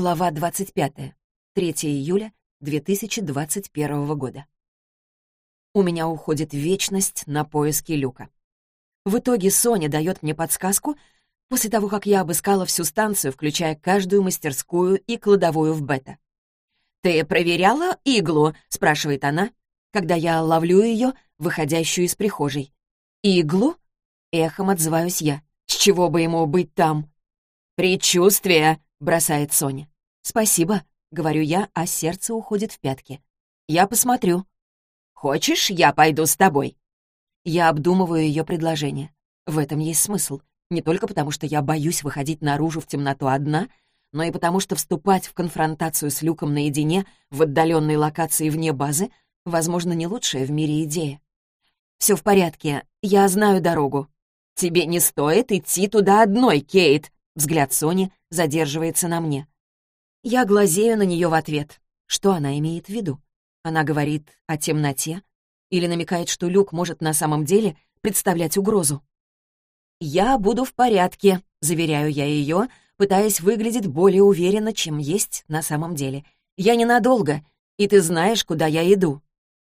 Глава 25. 3 июля 2021 года. У меня уходит вечность на поиски люка. В итоге Соня дает мне подсказку после того, как я обыскала всю станцию, включая каждую мастерскую и кладовую в бета. «Ты проверяла иглу?» — спрашивает она, когда я ловлю ее, выходящую из прихожей. «Иглу?» — эхом отзываюсь я. «С чего бы ему быть там?» «Предчувствие!» — бросает Соня. «Спасибо», — говорю я, а сердце уходит в пятки. «Я посмотрю». «Хочешь, я пойду с тобой?» Я обдумываю ее предложение. В этом есть смысл. Не только потому, что я боюсь выходить наружу в темноту одна, но и потому, что вступать в конфронтацию с Люком наедине в отдаленной локации вне базы, возможно, не лучшая в мире идея. «Все в порядке, я знаю дорогу». «Тебе не стоит идти туда одной, Кейт», Взгляд Сони задерживается на мне. Я глазею на нее в ответ. Что она имеет в виду? Она говорит о темноте? Или намекает, что люк может на самом деле представлять угрозу? «Я буду в порядке», — заверяю я ее, пытаясь выглядеть более уверенно, чем есть на самом деле. «Я ненадолго, и ты знаешь, куда я иду».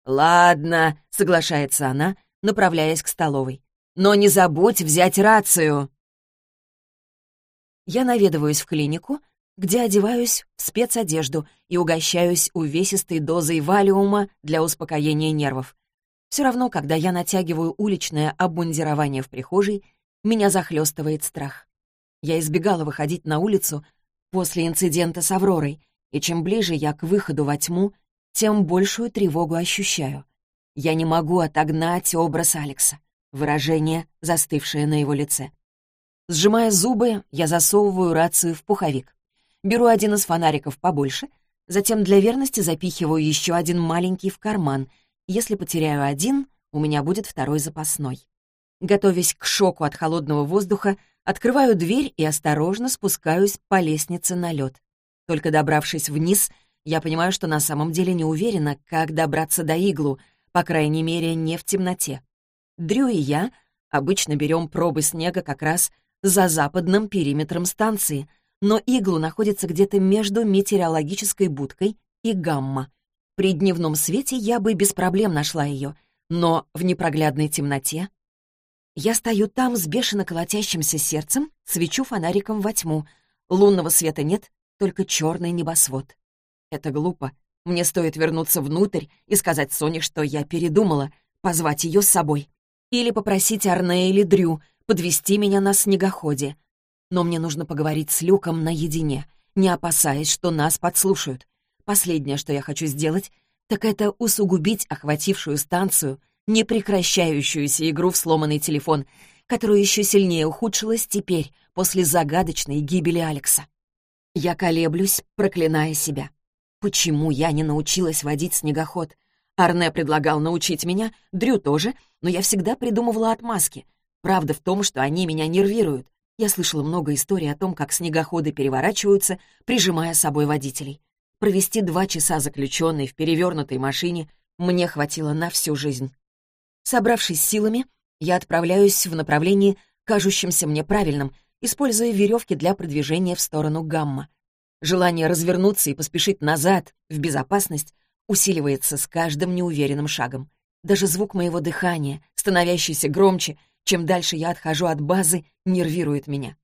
«Ладно», — соглашается она, направляясь к столовой. «Но не забудь взять рацию». Я наведываюсь в клинику, где одеваюсь в спецодежду и угощаюсь увесистой дозой валиума для успокоения нервов. Все равно, когда я натягиваю уличное обмундирование в прихожей, меня захлестывает страх. Я избегала выходить на улицу после инцидента с Авророй, и чем ближе я к выходу во тьму, тем большую тревогу ощущаю. Я не могу отогнать образ Алекса, выражение, застывшее на его лице. Сжимая зубы, я засовываю рацию в пуховик. Беру один из фонариков побольше, затем для верности запихиваю еще один маленький в карман. Если потеряю один, у меня будет второй запасной. Готовясь к шоку от холодного воздуха, открываю дверь и осторожно спускаюсь по лестнице на лед. Только добравшись вниз, я понимаю, что на самом деле не уверена, как добраться до иглу, по крайней мере, не в темноте. Дрю и я обычно берем пробы снега как раз за западным периметром станции, но иглу находится где-то между метеорологической будкой и гамма. При дневном свете я бы без проблем нашла ее, но в непроглядной темноте... Я стою там с бешено колотящимся сердцем, свечу фонариком во тьму. Лунного света нет, только черный небосвод. Это глупо. Мне стоит вернуться внутрь и сказать Соне, что я передумала, позвать ее с собой. Или попросить Арне или Дрю подвести меня на снегоходе. Но мне нужно поговорить с Люком наедине, не опасаясь, что нас подслушают. Последнее, что я хочу сделать, так это усугубить охватившую станцию, непрекращающуюся игру в сломанный телефон, которая еще сильнее ухудшилась теперь, после загадочной гибели Алекса. Я колеблюсь, проклиная себя. Почему я не научилась водить снегоход? Арне предлагал научить меня, Дрю тоже, но я всегда придумывала отмазки. Правда в том, что они меня нервируют. Я слышала много историй о том, как снегоходы переворачиваются, прижимая с собой водителей. Провести два часа заключенной в перевернутой машине мне хватило на всю жизнь. Собравшись силами, я отправляюсь в направлении, кажущемся мне правильным, используя веревки для продвижения в сторону гамма. Желание развернуться и поспешить назад, в безопасность, усиливается с каждым неуверенным шагом. Даже звук моего дыхания, становящийся громче, чем дальше я отхожу от базы, нервирует меня.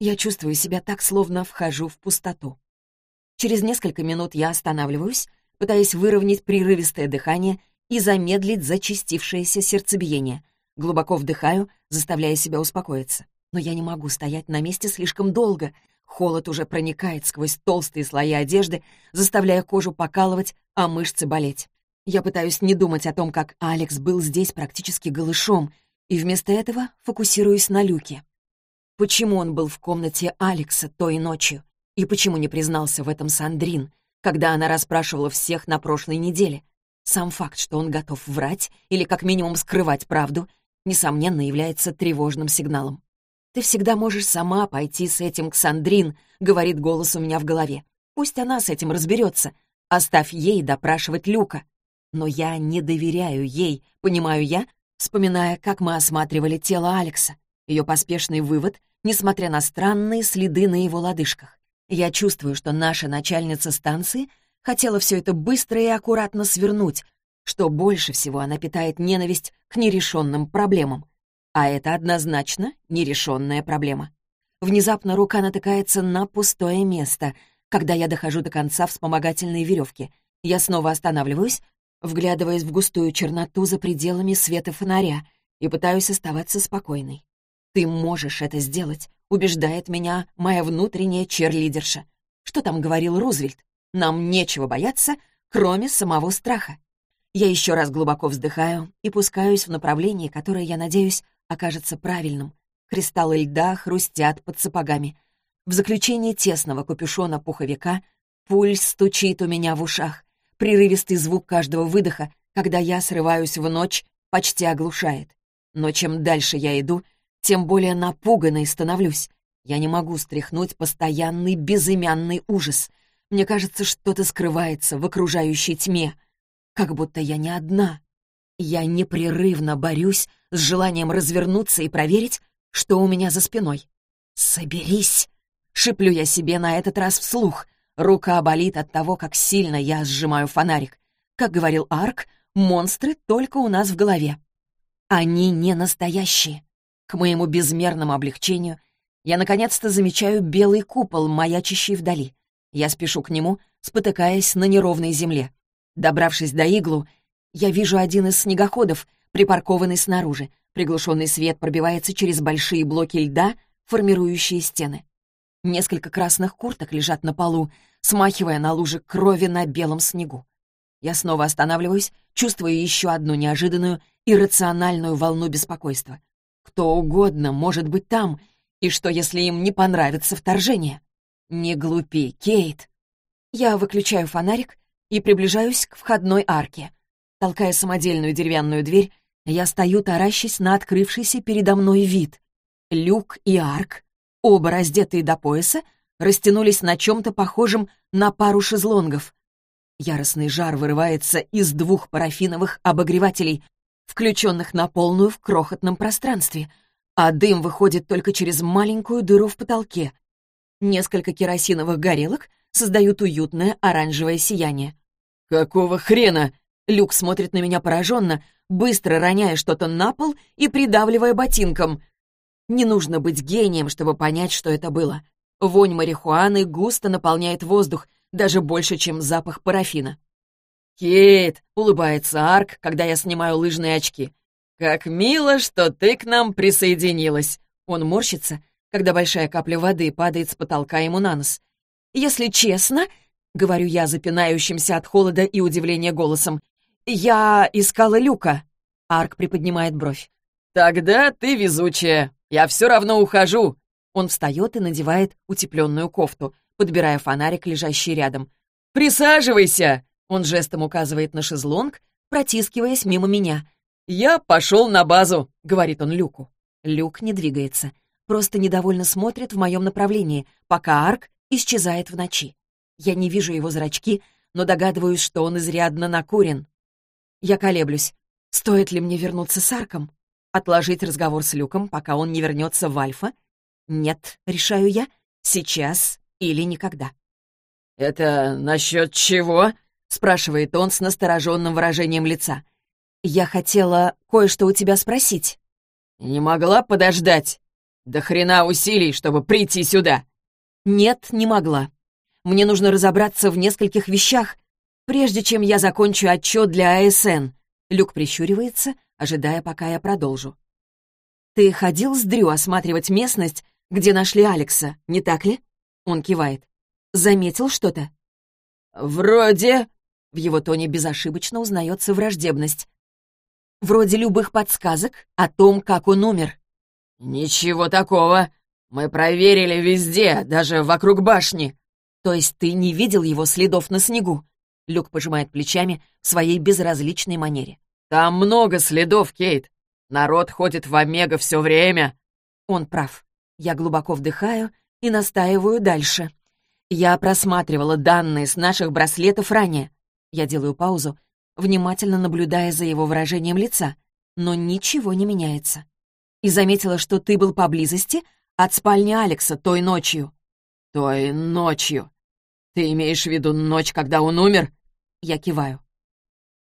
Я чувствую себя так, словно вхожу в пустоту. Через несколько минут я останавливаюсь, пытаясь выровнять прерывистое дыхание и замедлить зачастившееся сердцебиение. Глубоко вдыхаю, заставляя себя успокоиться. Но я не могу стоять на месте слишком долго. Холод уже проникает сквозь толстые слои одежды, заставляя кожу покалывать, а мышцы болеть. Я пытаюсь не думать о том, как Алекс был здесь практически голышом, и вместо этого фокусируюсь на Люке. Почему он был в комнате Алекса той ночью? И почему не признался в этом Сандрин, когда она расспрашивала всех на прошлой неделе? Сам факт, что он готов врать или как минимум скрывать правду, несомненно, является тревожным сигналом. «Ты всегда можешь сама пойти с этим к Сандрин», — говорит голос у меня в голове. «Пусть она с этим разберется. Оставь ей допрашивать Люка». Но я не доверяю ей, понимаю я, вспоминая, как мы осматривали тело Алекса, ее поспешный вывод, несмотря на странные следы на его лодыжках. Я чувствую, что наша начальница станции хотела все это быстро и аккуратно свернуть, что больше всего она питает ненависть к нерешенным проблемам. А это однозначно нерешенная проблема. Внезапно рука натыкается на пустое место. Когда я дохожу до конца вспомогательной веревки, я снова останавливаюсь, вглядываясь в густую черноту за пределами света фонаря и пытаюсь оставаться спокойной. «Ты можешь это сделать», — убеждает меня моя внутренняя черлидерша. Что там говорил Рузвельт? Нам нечего бояться, кроме самого страха. Я еще раз глубоко вздыхаю и пускаюсь в направлении, которое, я надеюсь, окажется правильным. Кристаллы льда хрустят под сапогами. В заключении тесного капюшона пуховика пульс стучит у меня в ушах. Прерывистый звук каждого выдоха, когда я срываюсь в ночь, почти оглушает. Но чем дальше я иду, тем более напуганной становлюсь. Я не могу стряхнуть постоянный безымянный ужас. Мне кажется, что-то скрывается в окружающей тьме — как будто я не одна. Я непрерывно борюсь с желанием развернуться и проверить, что у меня за спиной. «Соберись!» — шиплю я себе на этот раз вслух. Рука болит от того, как сильно я сжимаю фонарик. Как говорил Арк, монстры только у нас в голове. Они не настоящие. К моему безмерному облегчению я наконец-то замечаю белый купол, маячащий вдали. Я спешу к нему, спотыкаясь на неровной земле. Добравшись до иглу, я вижу один из снегоходов, припаркованный снаружи. Приглушенный свет пробивается через большие блоки льда, формирующие стены. Несколько красных курток лежат на полу, смахивая на луже крови на белом снегу. Я снова останавливаюсь, чувствуя еще одну неожиданную, иррациональную волну беспокойства. Кто угодно может быть там, и что, если им не понравится вторжение? Не глупи, Кейт. Я выключаю фонарик и приближаюсь к входной арке. Толкая самодельную деревянную дверь, я стою, таращась на открывшийся передо мной вид. Люк и арк, оба раздетые до пояса, растянулись на чем-то похожем на пару шезлонгов. Яростный жар вырывается из двух парафиновых обогревателей, включенных на полную в крохотном пространстве, а дым выходит только через маленькую дыру в потолке. Несколько керосиновых горелок создают уютное оранжевое сияние. «Какого хрена?» Люк смотрит на меня пораженно, быстро роняя что-то на пол и придавливая ботинком. Не нужно быть гением, чтобы понять, что это было. Вонь марихуаны густо наполняет воздух, даже больше, чем запах парафина. «Кейт!» — улыбается Арк, когда я снимаю лыжные очки. «Как мило, что ты к нам присоединилась!» Он морщится, когда большая капля воды падает с потолка ему на нос. «Если честно, — говорю я запинающимся от холода и удивления голосом. «Я искала Люка». Арк приподнимает бровь. «Тогда ты везучая. Я все равно ухожу». Он встает и надевает утепленную кофту, подбирая фонарик, лежащий рядом. «Присаживайся!» Он жестом указывает на шезлонг, протискиваясь мимо меня. «Я пошел на базу», — говорит он Люку. Люк не двигается, просто недовольно смотрит в моем направлении, пока Арк исчезает в ночи. Я не вижу его зрачки, но догадываюсь, что он изрядно накурен. Я колеблюсь. Стоит ли мне вернуться с Арком? Отложить разговор с Люком, пока он не вернется в Альфа? Нет, решаю я, сейчас или никогда. «Это насчет чего?» — спрашивает он с настороженным выражением лица. «Я хотела кое-что у тебя спросить». «Не могла подождать? До хрена усилий, чтобы прийти сюда!» «Нет, не могла. Мне нужно разобраться в нескольких вещах, прежде чем я закончу отчет для АСН. Люк прищуривается, ожидая, пока я продолжу. «Ты ходил с Дрю осматривать местность, где нашли Алекса, не так ли?» Он кивает. «Заметил что-то?» «Вроде...» В его тоне безошибочно узнается враждебность. «Вроде любых подсказок о том, как он умер». «Ничего такого. Мы проверили везде, даже вокруг башни. «То есть ты не видел его следов на снегу?» Люк пожимает плечами в своей безразличной манере. «Там много следов, Кейт. Народ ходит в Омега все время». Он прав. Я глубоко вдыхаю и настаиваю дальше. Я просматривала данные с наших браслетов ранее. Я делаю паузу, внимательно наблюдая за его выражением лица, но ничего не меняется. И заметила, что ты был поблизости от спальни Алекса той ночью. «Той ночью. Ты имеешь в виду ночь, когда он умер?» Я киваю.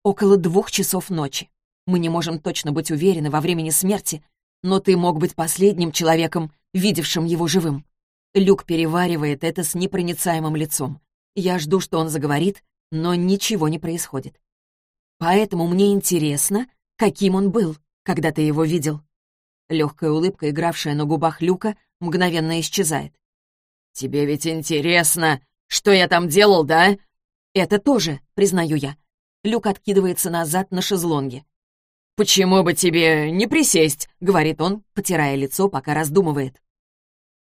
«Около двух часов ночи. Мы не можем точно быть уверены во времени смерти, но ты мог быть последним человеком, видевшим его живым». Люк переваривает это с непроницаемым лицом. Я жду, что он заговорит, но ничего не происходит. Поэтому мне интересно, каким он был, когда ты его видел. Легкая улыбка, игравшая на губах Люка, мгновенно исчезает. «Тебе ведь интересно, что я там делал, да?» «Это тоже, признаю я». Люк откидывается назад на шезлонге. «Почему бы тебе не присесть?» — говорит он, потирая лицо, пока раздумывает.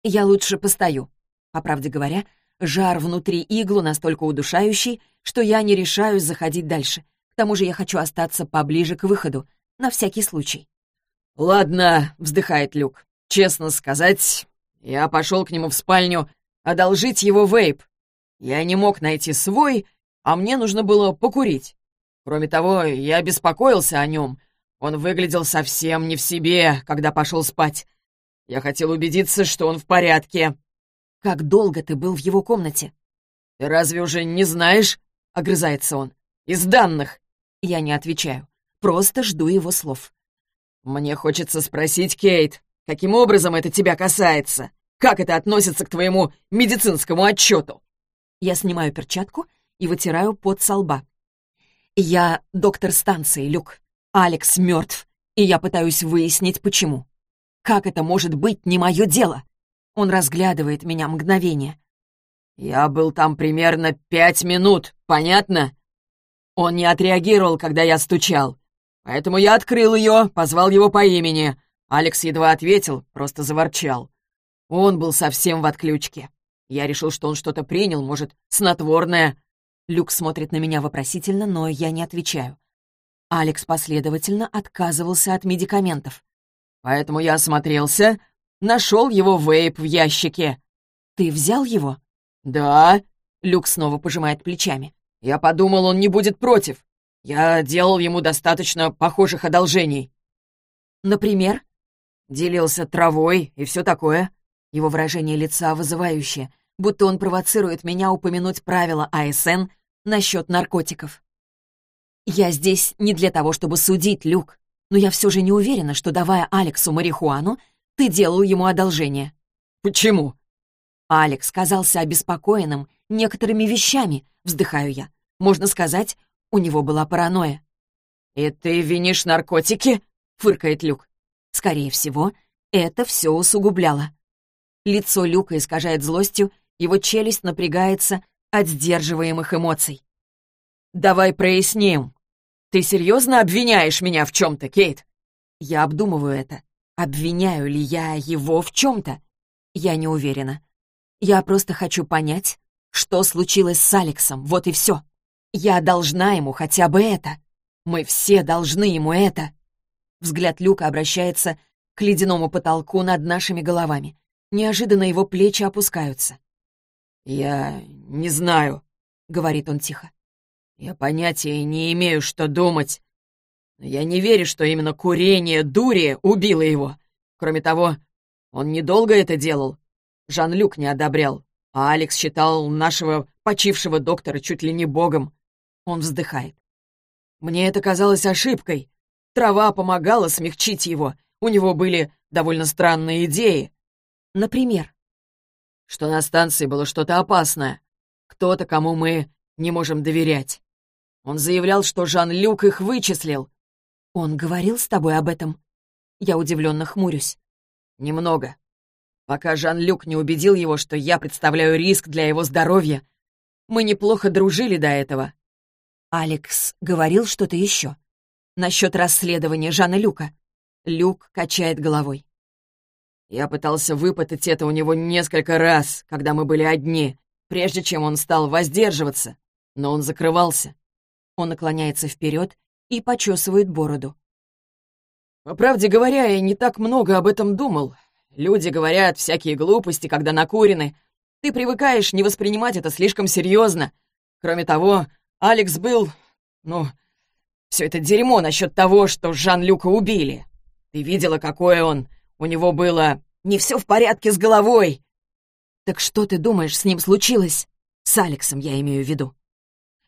«Я лучше постою». По правде говоря, жар внутри иглу настолько удушающий, что я не решаюсь заходить дальше. К тому же я хочу остаться поближе к выходу, на всякий случай. «Ладно», — вздыхает Люк. «Честно сказать, я пошел к нему в спальню одолжить его вейп. Я не мог найти свой, а мне нужно было покурить. Кроме того, я беспокоился о нем. Он выглядел совсем не в себе, когда пошел спать. Я хотел убедиться, что он в порядке». «Как долго ты был в его комнате?» «Ты разве уже не знаешь?» — огрызается он. «Из данных». Я не отвечаю. Просто жду его слов. «Мне хочется спросить, Кейт, каким образом это тебя касается? Как это относится к твоему медицинскому отчету?» Я снимаю перчатку и вытираю пот со лба. «Я доктор станции, Люк. Алекс мертв, и я пытаюсь выяснить, почему. Как это может быть не мое дело?» Он разглядывает меня мгновение. «Я был там примерно пять минут, понятно?» Он не отреагировал, когда я стучал. Поэтому я открыл ее, позвал его по имени. Алекс едва ответил, просто заворчал. Он был совсем в отключке. Я решил, что он что-то принял, может, снотворное. Люк смотрит на меня вопросительно, но я не отвечаю. Алекс последовательно отказывался от медикаментов. Поэтому я осмотрелся, нашел его вейп в ящике. «Ты взял его?» «Да». Люк снова пожимает плечами. Я подумал, он не будет против. Я делал ему достаточно похожих одолжений. Например? Делился травой и все такое. Его выражение лица вызывающее, будто он провоцирует меня упомянуть правила АСН насчет наркотиков. Я здесь не для того, чтобы судить, Люк, но я все же не уверена, что, давая Алексу марихуану, ты делал ему одолжение. Почему? Алекс казался обеспокоенным некоторыми вещами, вздыхаю я. Можно сказать, у него была паранойя. «И ты винишь наркотики?» — фыркает Люк. Скорее всего, это все усугубляло. Лицо Люка искажает злостью, его челюсть напрягается от сдерживаемых эмоций. «Давай проясним. Ты серьезно обвиняешь меня в чем-то, Кейт?» Я обдумываю это. Обвиняю ли я его в чем-то? Я не уверена. Я просто хочу понять, что случилось с Алексом, вот и все. Я должна ему хотя бы это. Мы все должны ему это. Взгляд Люка обращается к ледяному потолку над нашими головами. Неожиданно его плечи опускаются. «Я не знаю», — говорит он тихо. «Я понятия не имею, что думать. Но я не верю, что именно курение дури убило его. Кроме того, он недолго это делал. Жан-Люк не одобрял. А Алекс считал нашего почившего доктора чуть ли не богом. Он вздыхает. Мне это казалось ошибкой. Трава помогала смягчить его. У него были довольно странные идеи. Например? Что на станции было что-то опасное. Кто-то, кому мы не можем доверять. Он заявлял, что Жан-Люк их вычислил. Он говорил с тобой об этом? Я удивленно хмурюсь. Немного пока Жан-Люк не убедил его, что я представляю риск для его здоровья. Мы неплохо дружили до этого. Алекс говорил что-то еще. Насчет расследования Жана Люка. Люк качает головой. Я пытался выпытать это у него несколько раз, когда мы были одни, прежде чем он стал воздерживаться, но он закрывался. Он наклоняется вперед и почесывает бороду. По правде говоря, я не так много об этом думал, Люди говорят всякие глупости, когда накурены. Ты привыкаешь не воспринимать это слишком серьезно. Кроме того, Алекс был... Ну, все это дерьмо насчет того, что Жан-Люка убили. Ты видела, какое он? У него было... Не все в порядке с головой. «Так что ты думаешь, с ним случилось?» «С Алексом, я имею в виду».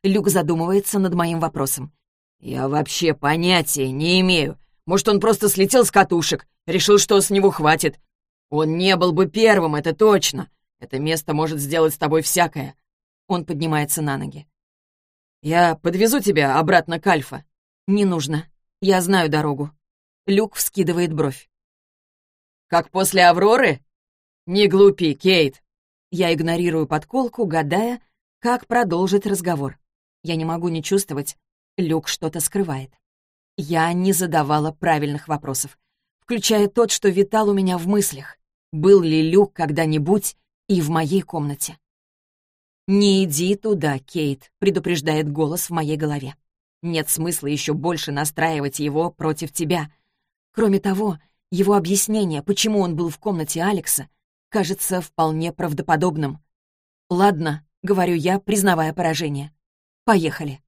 Люк задумывается над моим вопросом. «Я вообще понятия не имею. Может, он просто слетел с катушек, решил, что с него хватит. Он не был бы первым, это точно. Это место может сделать с тобой всякое». Он поднимается на ноги. «Я подвезу тебя обратно к Альфа». «Не нужно. Я знаю дорогу». Люк вскидывает бровь. «Как после Авроры?» «Не глупи, Кейт!» Я игнорирую подколку, гадая, как продолжить разговор. Я не могу не чувствовать, Люк что-то скрывает. Я не задавала правильных вопросов, включая тот, что витал у меня в мыслях. Был ли Люк когда-нибудь и в моей комнате? «Не иди туда, Кейт», — предупреждает голос в моей голове. «Нет смысла еще больше настраивать его против тебя. Кроме того, его объяснение, почему он был в комнате Алекса, кажется вполне правдоподобным. «Ладно», — говорю я, признавая поражение. «Поехали».